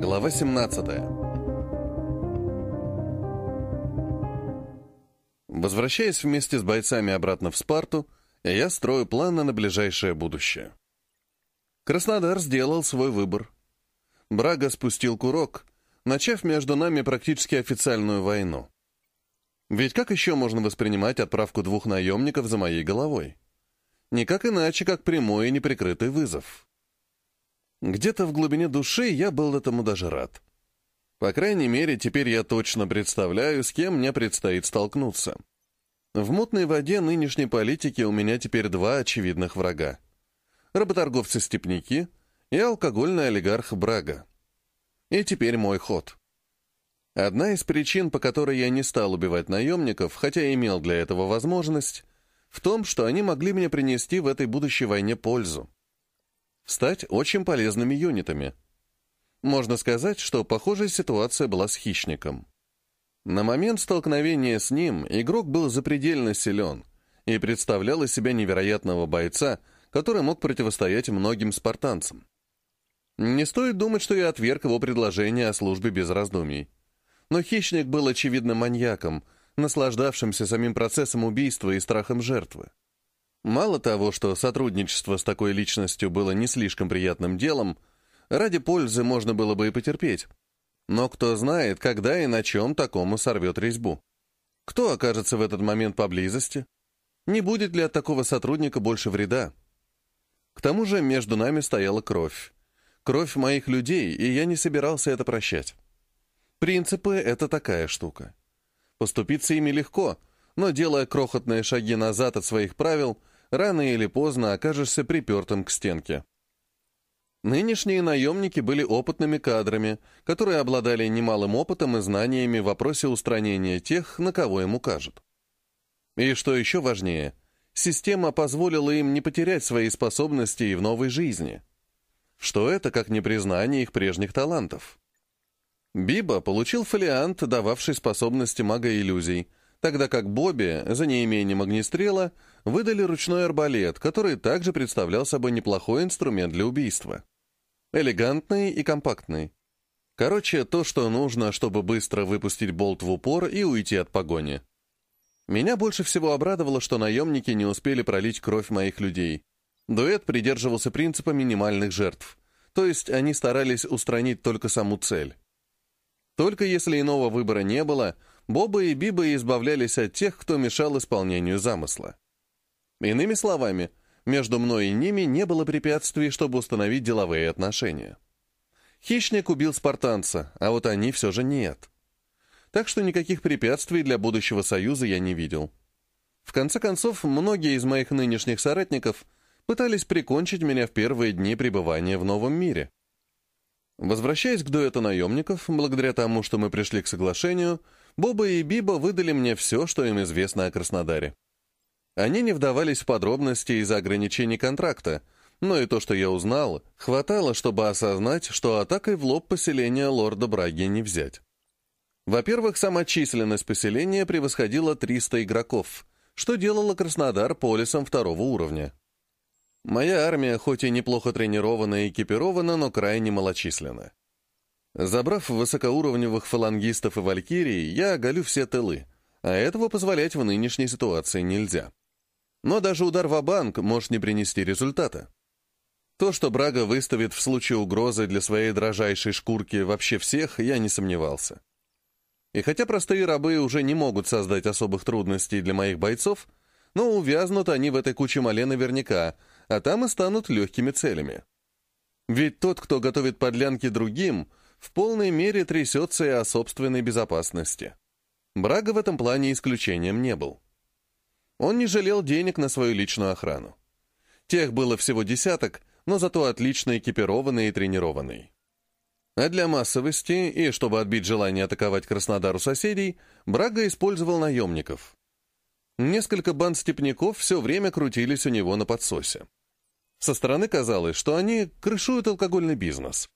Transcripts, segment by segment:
Глава 17 Возвращаясь вместе с бойцами обратно в Спарту, я строю планы на ближайшее будущее. Краснодар сделал свой выбор. Брага спустил курок, начав между нами практически официальную войну. Ведь как еще можно воспринимать отправку двух наемников за моей головой? Никак иначе, как прямой и неприкрытый вызов. Где-то в глубине души я был этому даже рад. По крайней мере, теперь я точно представляю, с кем мне предстоит столкнуться. В мутной воде нынешней политики у меня теперь два очевидных врага. Работорговцы-степняки и алкогольный олигарх Брага. И теперь мой ход. Одна из причин, по которой я не стал убивать наемников, хотя имел для этого возможность, в том, что они могли мне принести в этой будущей войне пользу стать очень полезными юнитами. Можно сказать, что похожая ситуация была с хищником. На момент столкновения с ним игрок был запредельно силен и представлял из себя невероятного бойца, который мог противостоять многим спартанцам. Не стоит думать, что я отверг его предложение о службе без раздумий. Но хищник был очевидно маньяком, наслаждавшимся самим процессом убийства и страхом жертвы. Мало того, что сотрудничество с такой личностью было не слишком приятным делом, ради пользы можно было бы и потерпеть. Но кто знает, когда и на чем такому сорвет резьбу. Кто окажется в этот момент поблизости? Не будет ли от такого сотрудника больше вреда? К тому же между нами стояла кровь. Кровь моих людей, и я не собирался это прощать. Принципы — это такая штука. Поступиться ими легко, но делая крохотные шаги назад от своих правил — рано или поздно окажешься припертым к стенке. Нынешние наемники были опытными кадрами, которые обладали немалым опытом и знаниями в вопросе устранения тех, на кого им укажут. И что еще важнее, система позволила им не потерять свои способности и в новой жизни. Что это, как не признание их прежних талантов? Биба получил фолиант, дававший способности мага иллюзий, тогда как Бобби, за неимением огнестрела, выдали ручной арбалет, который также представлял собой неплохой инструмент для убийства. Элегантный и компактный. Короче, то, что нужно, чтобы быстро выпустить болт в упор и уйти от погони. Меня больше всего обрадовало, что наемники не успели пролить кровь моих людей. Дуэт придерживался принципа минимальных жертв, то есть они старались устранить только саму цель. Только если иного выбора не было, Боба и Биба избавлялись от тех, кто мешал исполнению замысла. Иными словами, между мной и ними не было препятствий, чтобы установить деловые отношения. Хищник убил спартанца, а вот они все же нет. Так что никаких препятствий для будущего союза я не видел. В конце концов, многие из моих нынешних соратников пытались прикончить меня в первые дни пребывания в новом мире. Возвращаясь к дуэту наемников, благодаря тому, что мы пришли к соглашению, Боба и Биба выдали мне все, что им известно о Краснодаре. Они не вдавались в подробности из-за ограничений контракта, но и то, что я узнал, хватало, чтобы осознать, что атакой в лоб поселения лорда Браги не взять. Во-первых, сама численность поселения превосходила 300 игроков, что делало Краснодар полисом второго уровня. Моя армия, хоть и неплохо тренирована и экипирована, но крайне малочисленна. Забрав высокоуровневых фалангистов и валькирий, я оголю все тылы, а этого позволять в нынешней ситуации нельзя. Но даже удар в банк может не принести результата. То, что Брага выставит в случае угрозы для своей дрожайшей шкурки вообще всех, я не сомневался. И хотя простые рабы уже не могут создать особых трудностей для моих бойцов, но увязнут они в этой куче мале наверняка, а там и станут легкими целями. Ведь тот, кто готовит подлянки другим, в полной мере трясется и о собственной безопасности. Брага в этом плане исключением не был. Он не жалел денег на свою личную охрану. Тех было всего десяток, но зато отлично экипированный и тренированный. А для массовости и чтобы отбить желание атаковать Краснодар у соседей, Брага использовал наемников. Несколько банд степняков все время крутились у него на подсосе. Со стороны казалось, что они крышуют алкогольный бизнес.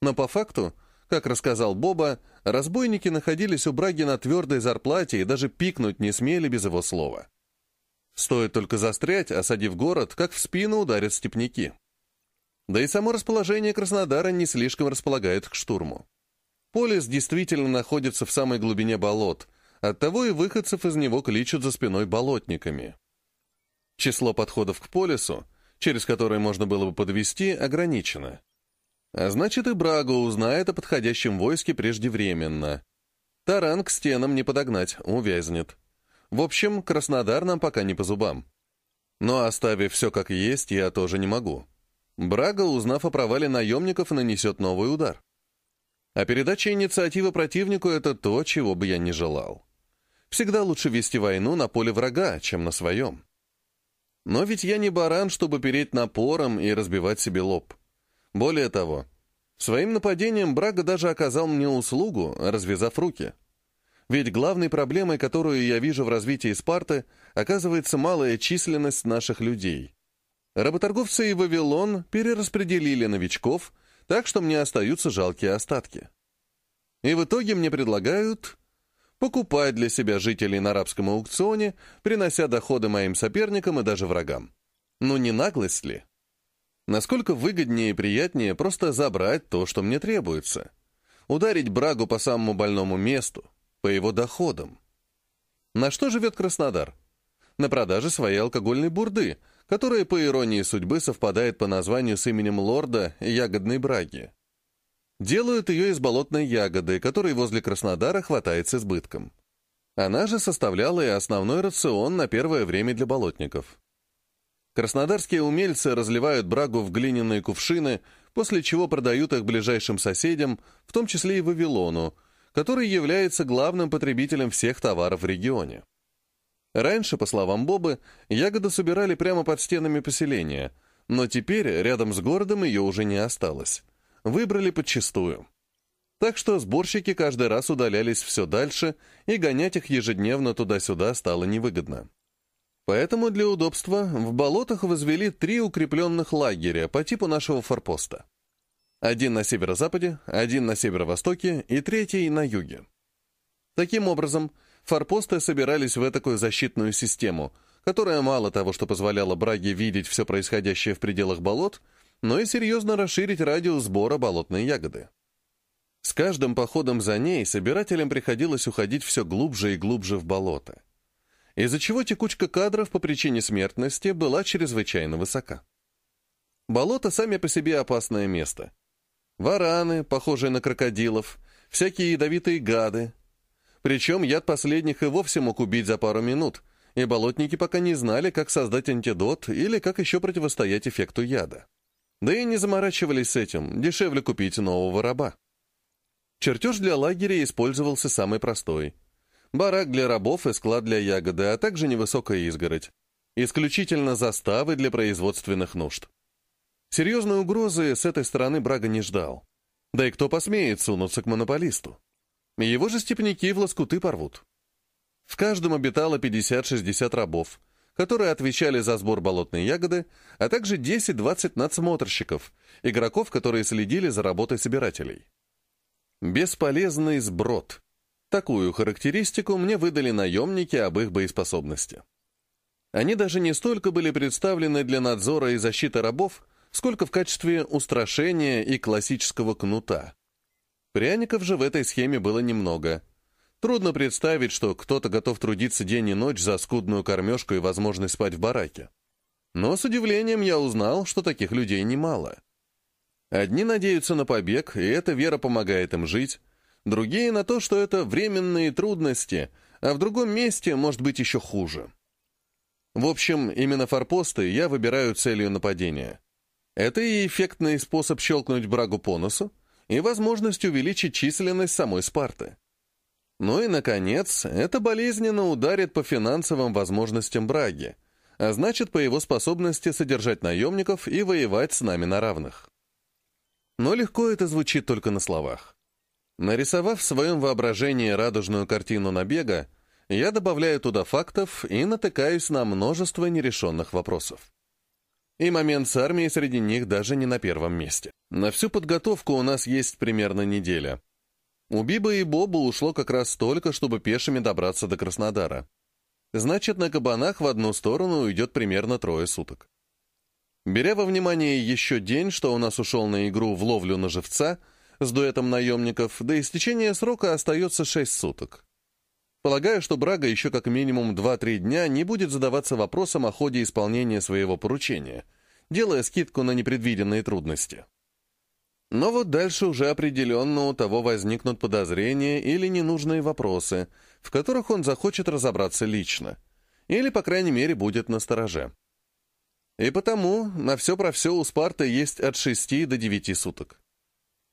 Но по факту, как рассказал Боба, разбойники находились у Браги на твердой зарплате и даже пикнуть не смели без его слова. Стоит только застрять, осадив город, как в спину ударят степняки. Да и само расположение Краснодара не слишком располагает к штурму. Полис действительно находится в самой глубине болот, оттого и выходцев из него кличут за спиной болотниками. Число подходов к полису, через которые можно было бы подвести, ограничено. А значит, и Браго узнает о подходящем войске преждевременно. Таран к стенам не подогнать, увязнет. В общем, Краснодар нам пока не по зубам. Но оставив все как есть, я тоже не могу. Брага, узнав о провале наемников, нанесет новый удар. А передача инициативы противнику — это то, чего бы я не желал. Всегда лучше вести войну на поле врага, чем на своем. Но ведь я не баран, чтобы переть напором и разбивать себе лоб. Более того, своим нападением Брага даже оказал мне услугу, развязав руки. Ведь главной проблемой, которую я вижу в развитии Спарты, оказывается малая численность наших людей. Работорговцы и Вавилон перераспределили новичков, так что мне остаются жалкие остатки. И в итоге мне предлагают покупать для себя жителей на арабском аукционе, принося доходы моим соперникам и даже врагам. Ну не наглость ли? Насколько выгоднее и приятнее просто забрать то, что мне требуется. Ударить Брагу по самому больному месту, по его доходам. На что живет Краснодар? На продаже своей алкогольной бурды — которая, по иронии судьбы, совпадает по названию с именем лорда ягодной браги. Делают ее из болотной ягоды, которой возле Краснодара хватает с избытком. Она же составляла и основной рацион на первое время для болотников. Краснодарские умельцы разливают брагу в глиняные кувшины, после чего продают их ближайшим соседям, в том числе и Вавилону, который является главным потребителем всех товаров в регионе. Раньше, по словам Бобы, ягоды собирали прямо под стенами поселения, но теперь рядом с городом ее уже не осталось. Выбрали подчистую. Так что сборщики каждый раз удалялись все дальше, и гонять их ежедневно туда-сюда стало невыгодно. Поэтому для удобства в болотах возвели три укрепленных лагеря по типу нашего форпоста. Один на северо-западе, один на северо-востоке и третий на юге. Таким образом, форпосты собирались в такую защитную систему, которая мало того, что позволяла Браге видеть все происходящее в пределах болот, но и серьезно расширить радиус сбора болотной ягоды. С каждым походом за ней собирателям приходилось уходить все глубже и глубже в болото, из-за чего текучка кадров по причине смертности была чрезвычайно высока. Болото сами по себе опасное место. Вараны, похожие на крокодилов, всякие ядовитые гады, причем яд последних и вовсе мог убить за пару минут, и болотники пока не знали, как создать антидот или как еще противостоять эффекту яда. Да и не заморачивались с этим, дешевле купить нового раба. Чертеж для лагеря использовался самый простой. Барак для рабов и склад для ягоды, а также невысокая изгородь. Исключительно заставы для производственных нужд. Серьезной угрозы с этой стороны Брага не ждал. Да и кто посмеет сунуться к монополисту? Его же степняки в лоскуты порвут. В каждом обитало 50-60 рабов, которые отвечали за сбор болотной ягоды, а также 10-20 надсмотрщиков, игроков, которые следили за работой собирателей. Бесполезный сброд. Такую характеристику мне выдали наемники об их боеспособности. Они даже не столько были представлены для надзора и защиты рабов, сколько в качестве устрашения и классического кнута. Пряников же в этой схеме было немного. Трудно представить, что кто-то готов трудиться день и ночь за скудную кормежку и возможность спать в бараке. Но с удивлением я узнал, что таких людей немало. Одни надеются на побег, и эта вера помогает им жить, другие на то, что это временные трудности, а в другом месте может быть еще хуже. В общем, именно форпосты я выбираю целью нападения. Это и эффектный способ щелкнуть брагу по носу, и возможность увеличить численность самой Спарты. Ну и, наконец, это болезненно ударит по финансовым возможностям Браги, а значит, по его способности содержать наемников и воевать с нами на равных. Но легко это звучит только на словах. Нарисовав в своем воображении радужную картину набега, я добавляю туда фактов и натыкаюсь на множество нерешенных вопросов. И момент с армией среди них даже не на первом месте. На всю подготовку у нас есть примерно неделя. У Биба и Боба ушло как раз столько, чтобы пешими добраться до Краснодара. Значит, на кабанах в одну сторону уйдет примерно трое суток. Беря во внимание еще день, что у нас ушел на игру в ловлю на живца с дуэтом наемников, до истечения срока остается 6 суток. Полагаю, что Брага еще как минимум 2-3 дня не будет задаваться вопросом о ходе исполнения своего поручения, делая скидку на непредвиденные трудности. Но вот дальше уже определенно у того возникнут подозрения или ненужные вопросы, в которых он захочет разобраться лично, или, по крайней мере, будет на стороже. И потому на все про все у Спарты есть от 6 до 9 суток.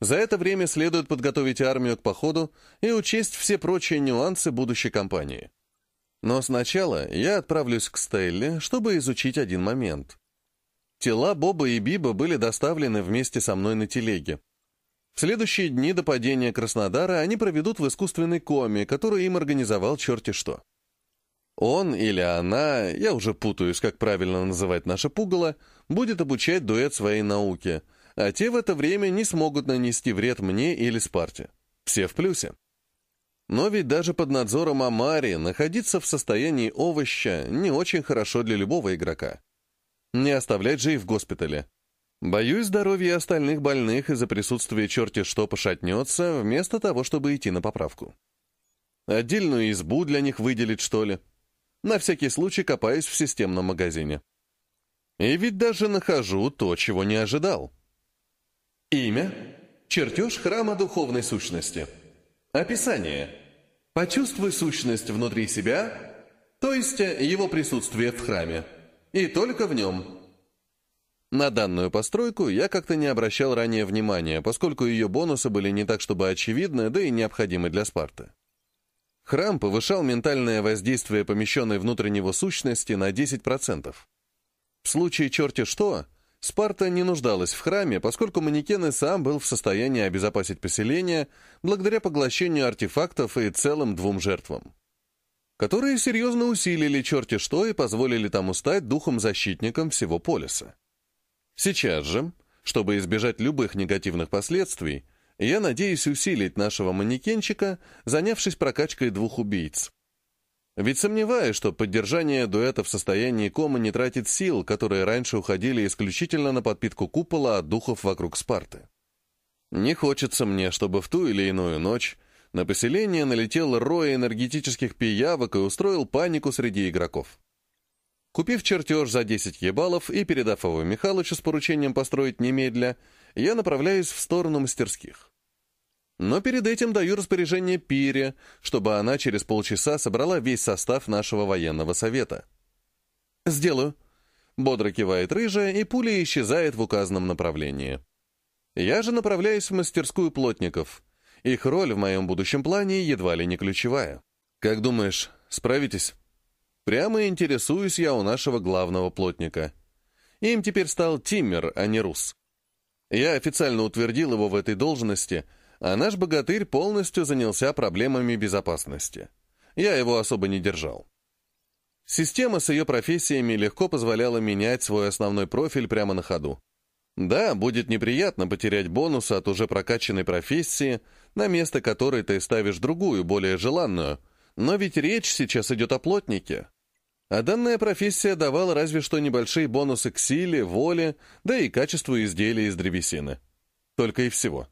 За это время следует подготовить армию к походу и учесть все прочие нюансы будущей кампании. Но сначала я отправлюсь к Стелле, чтобы изучить один момент. Тела Боба и Биба были доставлены вместе со мной на телеге. В следующие дни до падения Краснодара они проведут в искусственной коме, которую им организовал черти что. Он или она, я уже путаюсь, как правильно называть наше пугало, будет обучать дуэт своей науке — а те в это время не смогут нанести вред мне или Спарте. Все в плюсе. Но ведь даже под надзором Амари находиться в состоянии овоща не очень хорошо для любого игрока. Не оставлять же и в госпитале. Боюсь, здоровье остальных больных из-за присутствия черти что пошатнется, вместо того, чтобы идти на поправку. Отдельную избу для них выделить, что ли? На всякий случай копаюсь в системном магазине. И ведь даже нахожу то, чего не ожидал. Имя. Чертеж храма духовной сущности. Описание. Почувствуй сущность внутри себя, то есть его присутствие в храме, и только в нем. На данную постройку я как-то не обращал ранее внимания, поскольку ее бонусы были не так чтобы очевидны, да и необходимы для Спарта. Храм повышал ментальное воздействие помещенной внутрь него сущности на 10%. В случае черти что, Спарта не нуждалась в храме, поскольку манекен и сам был в состоянии обезопасить поселение благодаря поглощению артефактов и целым двум жертвам, которые серьезно усилили черти что и позволили тому стать духом-защитником всего полиса. Сейчас же, чтобы избежать любых негативных последствий, я надеюсь усилить нашего манекенчика, занявшись прокачкой двух убийц. Ведь сомневаюсь, что поддержание дуэта в состоянии комы не тратит сил, которые раньше уходили исключительно на подпитку купола от духов вокруг Спарты. Не хочется мне, чтобы в ту или иную ночь на поселение налетел рой энергетических пиявок и устроил панику среди игроков. Купив чертеж за 10 ебалов и передав его Михалычу с поручением построить немедля, я направляюсь в сторону мастерских. Но перед этим даю распоряжение Пире, чтобы она через полчаса собрала весь состав нашего военного совета. «Сделаю», — бодро кивает рыжая, и пуля исчезает в указанном направлении. Я же направляюсь в мастерскую плотников. Их роль в моем будущем плане едва ли не ключевая. Как думаешь, справитесь? Прямо интересуюсь я у нашего главного плотника. Им теперь стал Тиммер, а не Рус. Я официально утвердил его в этой должности — а наш богатырь полностью занялся проблемами безопасности. Я его особо не держал. Система с ее профессиями легко позволяла менять свой основной профиль прямо на ходу. Да, будет неприятно потерять бонусы от уже прокачанной профессии, на место которой ты ставишь другую, более желанную, но ведь речь сейчас идет о плотнике. А данная профессия давала разве что небольшие бонусы к силе, воле, да и качеству изделий из древесины. Только и всего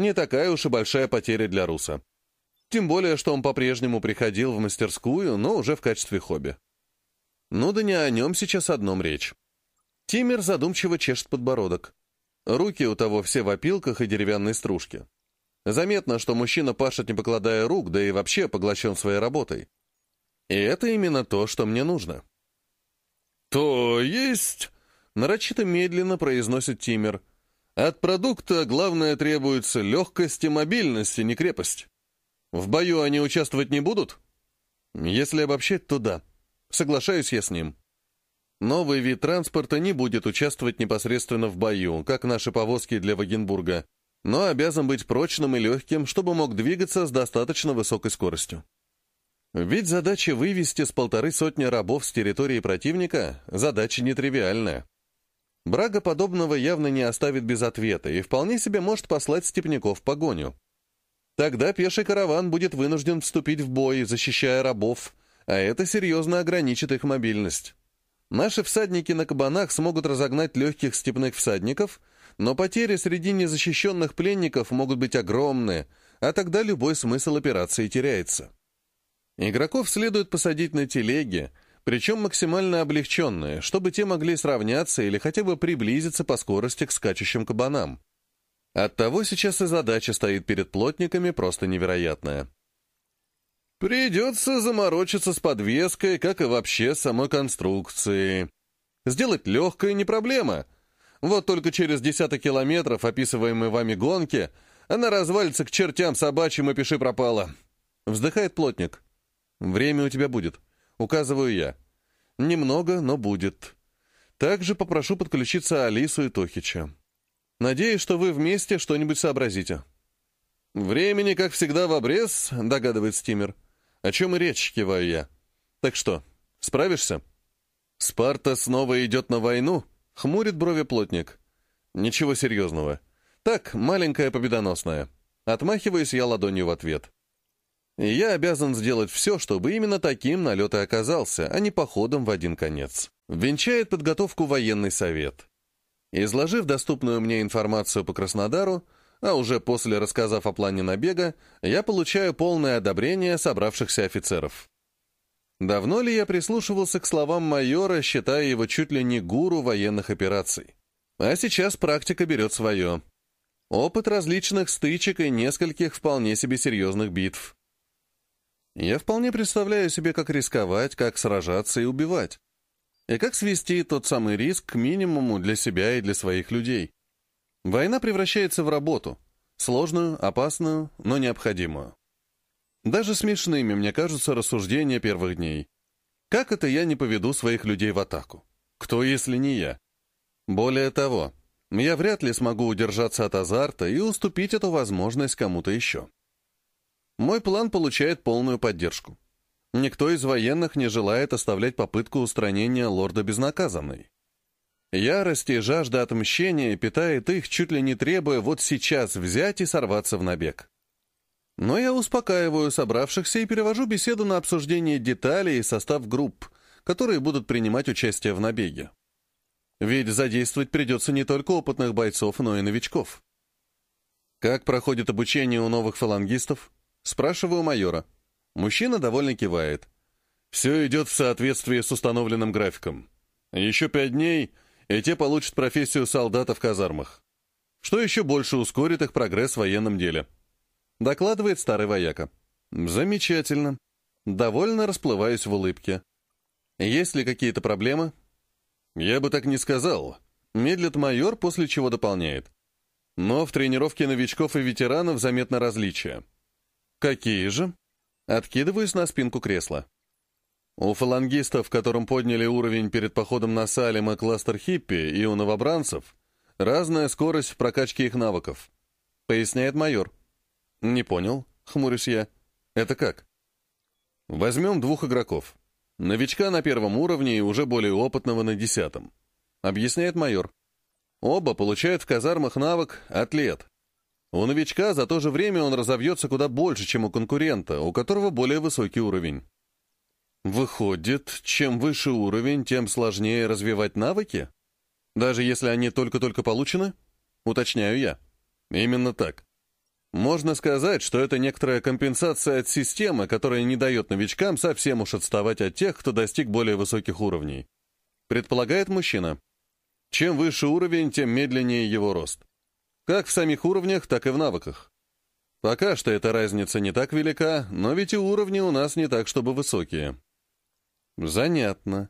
не такая уж и большая потеря для Руса. Тем более, что он по-прежнему приходил в мастерскую, но уже в качестве хобби. Ну да не о нем сейчас одном речь. Тимер задумчиво чешет подбородок. Руки у того все в опилках и деревянной стружке. Заметно, что мужчина пашет, не покладая рук, да и вообще поглощен своей работой. И это именно то, что мне нужно. «То есть...» — нарочито медленно произносит Тимер — от продукта главное требуется легкость и мобильность, и не крепость. В бою они участвовать не будут? Если обобщать, то да. Соглашаюсь я с ним. Новый вид транспорта не будет участвовать непосредственно в бою, как наши повозки для Вагенбурга, но обязан быть прочным и легким, чтобы мог двигаться с достаточно высокой скоростью. Ведь задача вывести с полторы сотни рабов с территории противника — задача нетривиальная. Брага подобного явно не оставит без ответа и вполне себе может послать степняков в погоню. Тогда пеший караван будет вынужден вступить в бой, защищая рабов, а это серьезно ограничит их мобильность. Наши всадники на кабанах смогут разогнать легких степных всадников, но потери среди незащищенных пленников могут быть огромные, а тогда любой смысл операции теряется. Игроков следует посадить на телеги, причем максимально облегченные, чтобы те могли сравняться или хотя бы приблизиться по скорости к скачущим кабанам. Оттого сейчас и задача стоит перед плотниками просто невероятная. Придется заморочиться с подвеской, как и вообще с самой конструкцией. Сделать легкое не проблема. Вот только через десяток километров описываемой вами гонки она развалится к чертям собачьим и пиши пропала. Вздыхает плотник. Время у тебя будет. Указываю я. Немного, но будет. Также попрошу подключиться Алису и Тохича. Надеюсь, что вы вместе что-нибудь сообразите. Времени, как всегда, в обрез, догадывает Стимер. О чем и речь, киваю я. Так что, справишься? Спарта снова идет на войну? Хмурит брови плотник. Ничего серьезного. Так, маленькая победоносная. Отмахиваюсь я ладонью в ответ. И я обязан сделать все, чтобы именно таким налет и оказался, а не походом в один конец. Венчает подготовку военный совет. Изложив доступную мне информацию по Краснодару, а уже после рассказав о плане набега, я получаю полное одобрение собравшихся офицеров. Давно ли я прислушивался к словам майора, считая его чуть ли не гуру военных операций? А сейчас практика берет свое. Опыт различных стычек и нескольких вполне себе серьезных битв. Я вполне представляю себе, как рисковать, как сражаться и убивать. И как свести тот самый риск к минимуму для себя и для своих людей. Война превращается в работу. Сложную, опасную, но необходимую. Даже смешными мне кажутся рассуждения первых дней. Как это я не поведу своих людей в атаку? Кто, если не я? Более того, я вряд ли смогу удержаться от азарта и уступить эту возможность кому-то еще. Мой план получает полную поддержку. Никто из военных не желает оставлять попытку устранения лорда безнаказанной. Ярость и жажда отмщения питает их, чуть ли не требуя вот сейчас взять и сорваться в набег. Но я успокаиваю собравшихся и перевожу беседу на обсуждение деталей и состав групп, которые будут принимать участие в набеге. Ведь задействовать придется не только опытных бойцов, но и новичков. Как проходит обучение у новых фалангистов? Спрашиваю майора. Мужчина довольно кивает. Все идет в соответствии с установленным графиком. Еще пять дней, и те получат профессию солдата в казармах. Что еще больше ускорит их прогресс в военном деле. Докладывает старый вояка. Замечательно. Довольно расплываюсь в улыбке. Есть ли какие-то проблемы? Я бы так не сказал. Медлит майор, после чего дополняет. Но в тренировке новичков и ветеранов заметно различия. «Какие же?» Откидываюсь на спинку кресла. У фалангистов, которым подняли уровень перед походом на Салем и кластер хиппи, и у новобранцев, разная скорость в прокачке их навыков. Поясняет майор. «Не понял», — хмурюсь я. «Это как?» «Возьмем двух игроков. Новичка на первом уровне и уже более опытного на десятом», — объясняет майор. «Оба получают в казармах навык «Атлет», у новичка за то же время он разовьется куда больше, чем у конкурента, у которого более высокий уровень. Выходит, чем выше уровень, тем сложнее развивать навыки? Даже если они только-только получены? Уточняю я. Именно так. Можно сказать, что это некоторая компенсация от системы, которая не дает новичкам совсем уж отставать от тех, кто достиг более высоких уровней. Предполагает мужчина. Чем выше уровень, тем медленнее его рост. Как в самих уровнях, так и в навыках. Пока что эта разница не так велика, но ведь и уровни у нас не так, чтобы высокие. Занятно.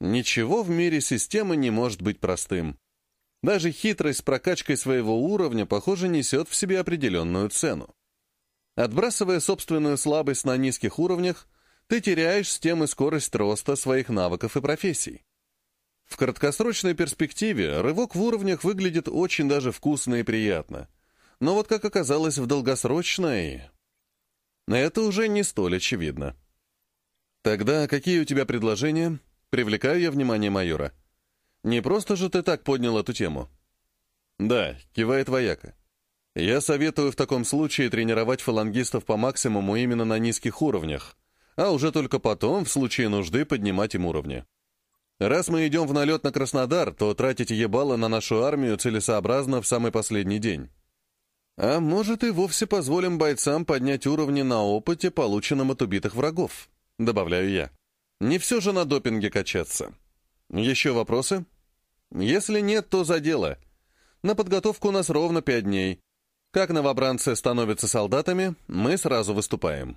Ничего в мире системы не может быть простым. Даже хитрость с прокачкой своего уровня, похоже, несет в себе определенную цену. Отбрасывая собственную слабость на низких уровнях, ты теряешь с тем и скорость роста своих навыков и профессий. В краткосрочной перспективе рывок в уровнях выглядит очень даже вкусно и приятно. Но вот как оказалось в долгосрочной... Это уже не столь очевидно. Тогда какие у тебя предложения? Привлекаю я внимание майора. Не просто же ты так поднял эту тему. Да, кивает вояка. Я советую в таком случае тренировать фалангистов по максимуму именно на низких уровнях, а уже только потом, в случае нужды, поднимать им уровни. Раз мы идем в налет на Краснодар, то тратить ебало на нашу армию целесообразно в самый последний день. А может, и вовсе позволим бойцам поднять уровни на опыте, полученном от убитых врагов, добавляю я. Не все же на допинге качаться. Еще вопросы? Если нет, то за дело. На подготовку у нас ровно пять дней. Как новобранцы становятся солдатами, мы сразу выступаем.